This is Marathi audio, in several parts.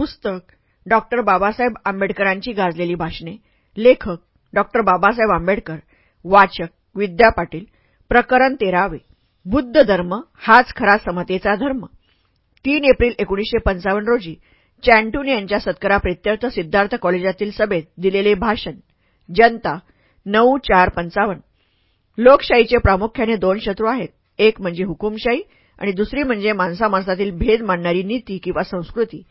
पुस्तक डॉक्टर बाबासाहेब आंबेडकरांची गाजलेली भाषणे लेखक डॉक्टर बाबासाहेब आंबेडकर वाचक विद्या पाटील प्रकरण तेरावे बुद्ध धर्म हाच खरा समतेचा धर्म. तीन एप्रिल एकोणीसशे पंचावन्न रोजी चॅन्टून यांच्या सत्काराप्रित्यर्थ सिद्धार्थ कॉलेजातील सभेत दिलेले भाषण जनता नऊ चार पंचावन्न. लोकशाहीचे प्रामुख्याने दोन शत्रू आहेत एक म्हणजे हुकुमशाही आणि दुसरी म्हणजे माणसामाणसातील भेद मांडणारी नीती किंवा संस्कृती.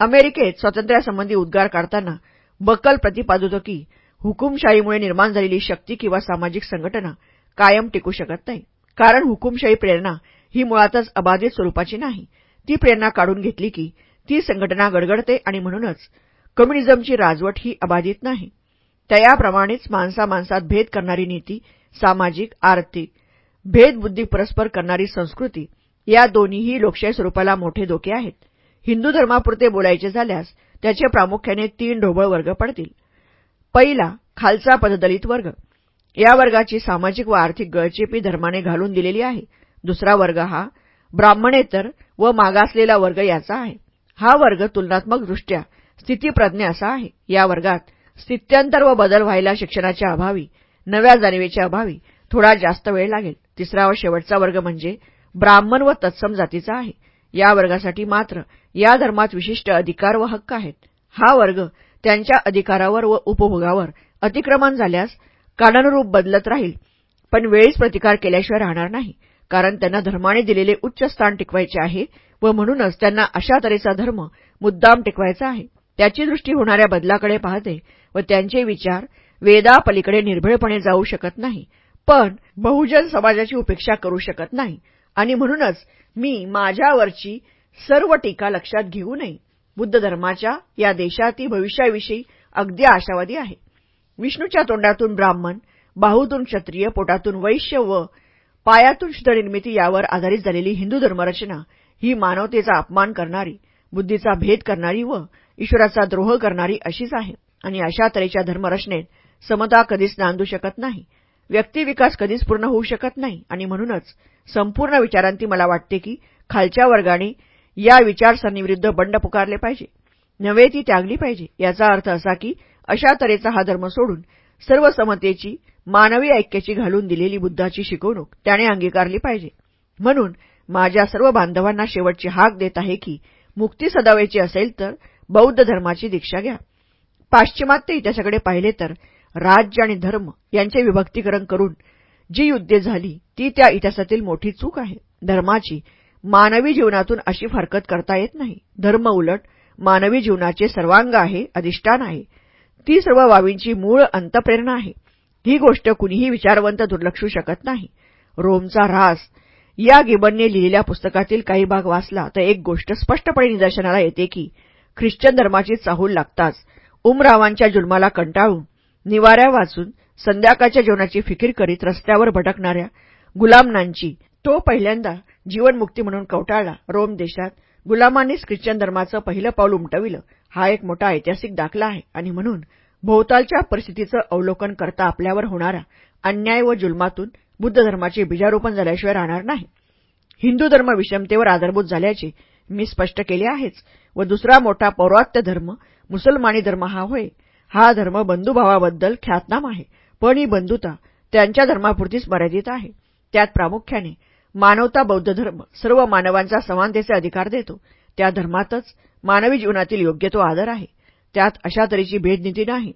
अमेरिकेत स्वातंत्र्यासंबंधी उद्गार काढताना बकल प्रतिपादत की हुकुमशाहीमुळे निर्माण झालेली शक्ती किंवा सामाजिक संघटना कायम टिकू शकत नाही. कारण हुकुमशाही प्रेरणा ही मुळातच अबाधित स्वरूपाची नाही. ती प्रेरणा काढून घेतली की ती संघटना गडगडते आणि म्हणूनच कम्युनिझमची राजवट ही अबाधित नाही. त्याप्रमाणेच माणसामाणसात भेद करणारी नीती सामाजिक आर्थिक भेदबुद्धी परस्पर करणारी संस्कृती या दोन्हीही लोकशाही स्वरूपाला मोठे धोके आहेत. हिंदू धर्मापुरते बोलायचे झाल्यास त्याचे प्रामुख्याने तीन ढोबळ वर्ग पडतील. पहिला खालचा पददलित वर्ग. या वर्गाची सामाजिक व आर्थिक गळचेपी धर्माने घालून दिलेली आहे. दुसरा वर्ग हा ब्राह्मणेतर व मागासलेला वर्ग याचा आहे. हा वर्ग तुलनात्मकदृष्ट्या स्थितीप्रज्ञ असा आहे. या वर्गात स्थित्यंतर व बदल व्हायला शिक्षणाच्या अभावी नव्या जाणीवेच्या अभावी थोडा जास्त वेळ लागेल. तिसरा व शेवटचा वर्ग म्हणजे ब्राह्मण व तत्सम जातीचा आहे. या वर्गासाठी मात्र या धर्मात विशिष्ट अधिकार व हक्क आहेत. हा वर्ग त्यांच्या अधिकारावर व उपभोगावर अतिक्रमण झाल्यास काननुरूप बदलत राहील. पण वेळीच प्रतिकार केल्याशिवाय राहणार नाही कारण त्यांना धर्माने दिलेले उच्च स्थान टिकवायचे आहे व म्हणूनच त्यांना अशा तऱ्हेचा धर्म मुद्दाम टिकवायचा आहे. त्याची दृष्टी होणाऱ्या बदलाकडे पाहते व त्यांचे विचार वेदापलीकडे निर्भयपणे जाऊ शकत नाही पण बहुजन समाजाची उपेक्षा करू शकत नाही आणि म्हणूनच मी माझ्यावरची सर्व टीका लक्षात घेऊ नये. बुद्ध धर्माच्या या देशातील भविष्याविषयी अगदी आशावादी आहे. विष्णूच्या तोंडातून ब्राह्मण बाहूतून क्षत्रिय पोटातून वैश्य व पायातून शुद्धनिर्मिती यावर आधारित झालेली हिंदू धर्मरचना ही मानवतेचा अपमान करणारी बुद्धीचा भेद करणारी व ईश्वराचा द्रोह करणारी अशीच आहे. आणि अशा तऱ्हेच्या धर्मरचनेत समता कधीच नांदू शकत नाही. व्यक्तिविकास कधीच पूर्ण होऊ शकत नाही. आणि म्हणूनच संपूर्ण विचारांती मला वाटते की खालच्या वर्गाने या विचारसरणीविरुद्ध बंड पुकारले पाहिजे. नव्हे ती त्यागली पाहिजे. याचा अर्थ असा की अशा तऱ्हेचा हा धर्म सोडून सर्व समतेची मानवी ऐक्याची घालून दिलेली बुद्धाची शिकवणूक त्याने अंगीकारली पाहिजे. म्हणून माझ्या सर्व बांधवांना शेवटची हाक देत आहे की मुक्ती सदावायची असेल तर बौद्ध धर्माची दीक्षा घ्या. पाश्चिमात्य इतिहासाकडे पाहिले तर राज्य आणि धर्म यांचे विभक्तीकरण करून जी युद्धे झाली ती त्या इतिहासातील मोठी चूक आहे. धर्माची मानवी जीवनातून अशी फरकत करता येत नाही. धर्म उलट मानवी जीवनाचे सर्वांग आहे अधिष्ठान आहे. ती सर्व बाबींची मूळ अंतप्रेरणा आहे. ही गोष्ट कुणीही विचारवंत दुर्लक्षू शकत नाही. रोमचा ऱ्हास या गिबनने लिहिलेल्या पुस्तकातील काही भाग वाचला तर एक गोष्ट स्पष्टपणे निदर्शनाला येते की ख्रिश्चन धर्माची चाहूल लागताच उमरावांच्या जुलमाला कंटाळून निवाऱ्या वाचून संध्याकाळच्या जेवणाची फिकीर करीत रस्त्यावर भटकणाऱ्या गुलामनांची तो पहिल्यांदा जीवनमुक्ती म्हणून कवटाळला. रोम देशात गुलामांनीच ख्रिश्चन धर्माचं पहिलं पाऊल उमटविलं. हा एक मोठा ऐतिहासिक दाखला आहे आणि म्हणून भोवतालच्या परिस्थितीचं अवलोकन करता आपल्यावर होणारा अन्याय व जुलमातून बुद्ध धर्माचे बीजारोपण झाल्याशिवाय राहणार नाही. हिंदू धर्म विषमतेवर आधारभूत झाल्याचे मी स्पष्ट केले आहेच व दुसरा मोठा पौरात्य धर्म मुसलमानी धर्म हा होय. हा धर्म बंधुभावाबद्दल ख्यातनाम आहे. पण ही बंधुता त्यांच्या धर्मापुरतीच मर्यादित आहे. त्यात प्रामुख्याने मानवता बौद्ध धर्म सर्व मानवांचा समानतेचे अधिकार देतो. त्या धर्मातच मानवी जीवनातील योग्य तो आदर आहे. त्यात अशा तऱ्हेची भेदनीती नाही.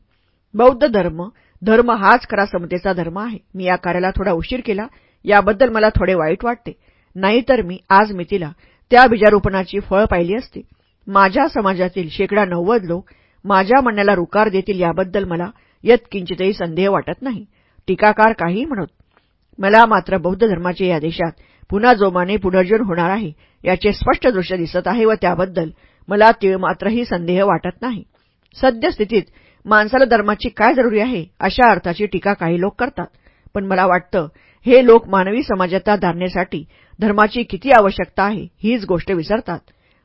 बौद्ध धर्म धर्म हाच खरा समतेचा धर्म आहे. मी या कार्याला थोडा उशीर केला. याबद्दल मला थोडे वाईट वाटते. नाहीतर मी आज मितीला त्या बीजारोपणाची फळ पाहिली असती. माझ्या समाजातील शेकडा नव्वद लोक माझ्या म्हणण्याला रुकार देतील याबद्दल मला यत्किंचितही संदेह वाटत नाही. टीकाकार काही म्हणत मला मात्र बौद्ध धर्माचे या देशात पुन्हा जोमाने पुनर्जन होणार आहे याचे स्पष्ट दृश्य दिसत आहे व त्याबद्दल मला मात्रही संदेह वाटत नाही. सद्यस्थितीत माणसाला धर्माची काय जरुरी आहे अशा अर्थाची टीका काही लोक करतात. पण मला वाटतं हे लोक मानवी समाजात धारणेसाठी धर्माची किती आवश्यकता आहे हीच गोष्ट विसरतात.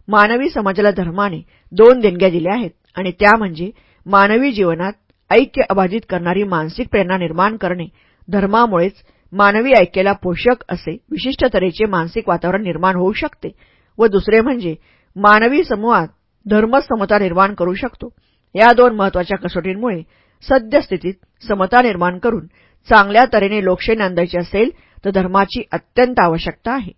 मानवी समाजाला धर्माने दोन देणग्या दिल्या आहेत आणि त्या म्हणजे मानवी जीवनात ऐक्य अबाधित करणारी मानसिक प्रेरणा निर्माण करणे धर्मामुळेच मानवी ऐक्याला पोषक असे विशिष्ट तऱ्हेचे मानसिक वातावरण निर्माण होऊ शकते व दुसरे म्हणजे मानवी समूहात धर्मसमता निर्माण करू शकतो. या दोन महत्त्वाच्या कसोटींमुळे सद्यस्थितीत समता निर्माण करून चांगल्या तऱ्हेने लोकशाही नांदायची असेल तर धर्माची अत्यंत आवश्यकता आहे.